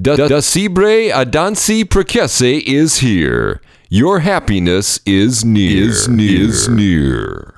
Da, da Cibre Adansi Precese is here. Your happiness is near. Is near. Is near.